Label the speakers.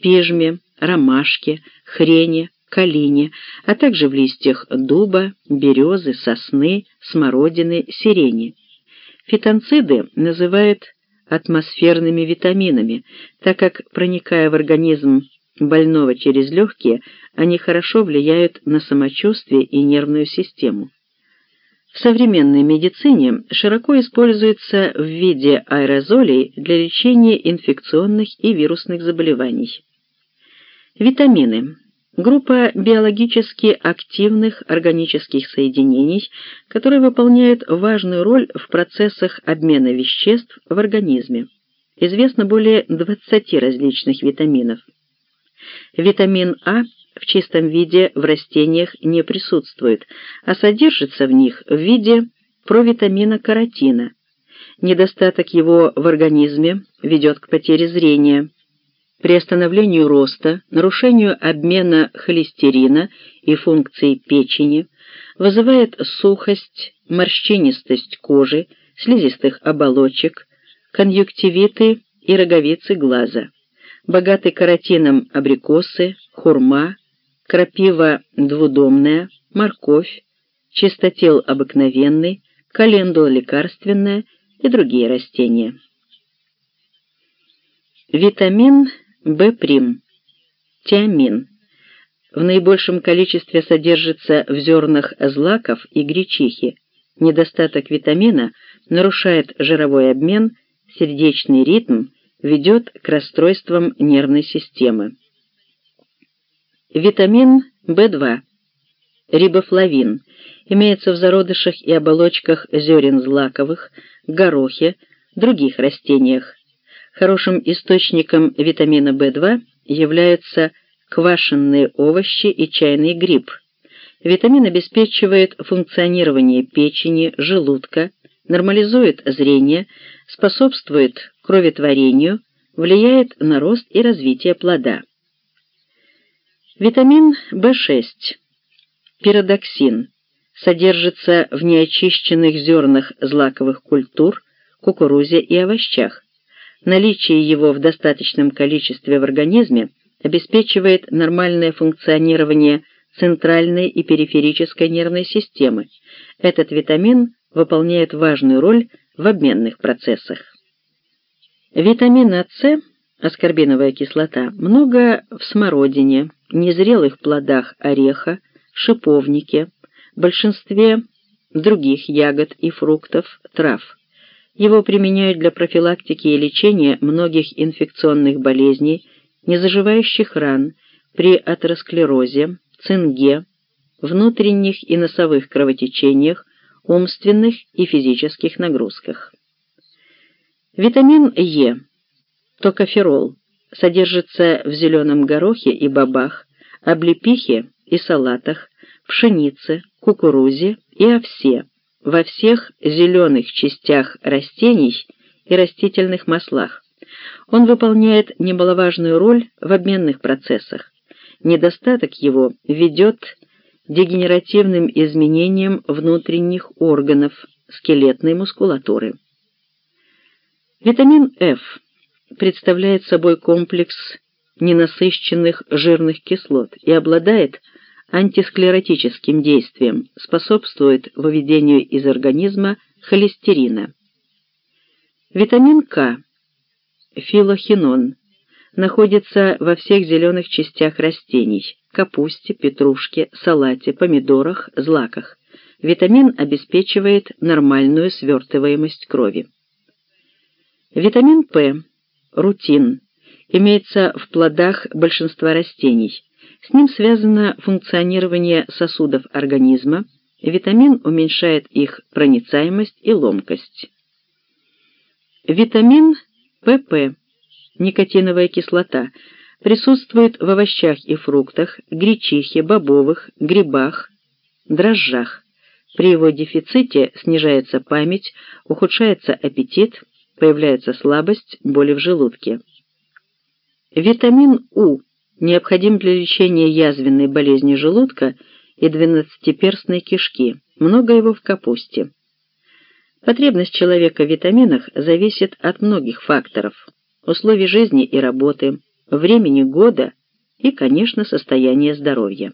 Speaker 1: пижме, ромашке, хрене, калине, а также в листьях дуба, березы, сосны, смородины, сирени. Фитонциды называют атмосферными витаминами, так как, проникая в организм больного через легкие, они хорошо влияют на самочувствие и нервную систему. В современной медицине широко используется в виде аэрозолей для лечения инфекционных и вирусных заболеваний. Витамины группа биологически активных органических соединений, которые выполняют важную роль в процессах обмена веществ в организме. Известно более 20 различных витаминов. Витамин А в чистом виде в растениях не присутствует, а содержится в них в виде провитамина каротина. Недостаток его в организме ведет к потере зрения, приостановлению роста, нарушению обмена холестерина и функций печени, вызывает сухость, морщинистость кожи, слизистых оболочек, конъюнктивиты и роговицы глаза. Богаты каротином абрикосы, хурма, крапива двудомная, морковь, чистотел обыкновенный, календула лекарственная и другие растения. Витамин В', тиамин. В наибольшем количестве содержится в зернах злаков и гречихи. Недостаток витамина нарушает жировой обмен, сердечный ритм, ведет к расстройствам нервной системы. Витамин В2, рибофлавин, имеется в зародышах и оболочках зерен злаковых, горохе, других растениях, Хорошим источником витамина В2 являются квашенные овощи и чайный гриб. Витамин обеспечивает функционирование печени, желудка, нормализует зрение, способствует кроветворению, влияет на рост и развитие плода. Витамин В6, пиродоксин, содержится в неочищенных зернах злаковых культур, кукурузе и овощах. Наличие его в достаточном количестве в организме обеспечивает нормальное функционирование центральной и периферической нервной системы. Этот витамин выполняет важную роль в обменных процессах. Витамина С, аскорбиновая кислота, много в смородине, незрелых плодах ореха, шиповнике, большинстве других ягод и фруктов, трав. Его применяют для профилактики и лечения многих инфекционных болезней, незаживающих ран, при атеросклерозе, цинге, внутренних и носовых кровотечениях, умственных и физических нагрузках. Витамин Е, токоферол, содержится в зеленом горохе и бобах, облепихе и салатах, пшенице, кукурузе и овсе во всех зеленых частях растений и растительных маслах. Он выполняет немаловажную роль в обменных процессах. Недостаток его ведет к дегенеративным изменениям внутренних органов скелетной мускулатуры. Витамин F представляет собой комплекс ненасыщенных жирных кислот и обладает антисклеротическим действием, способствует выведению из организма холестерина. Витамин К, филохинон, находится во всех зеленых частях растений – капусте, петрушке, салате, помидорах, злаках. Витамин обеспечивает нормальную свертываемость крови. Витамин П, рутин, имеется в плодах большинства растений – с ним связано функционирование сосудов организма, витамин уменьшает их проницаемость и ломкость. Витамин ПП, никотиновая кислота, присутствует в овощах и фруктах, гречихе, бобовых, грибах, дрожжах. При его дефиците снижается память, ухудшается аппетит, появляется слабость, боли в желудке. Витамин У необходим для лечения язвенной болезни желудка и двенадцатиперстной кишки, много его в капусте. Потребность человека в витаминах зависит от многих факторов – условий жизни и работы, времени года и, конечно, состояния здоровья.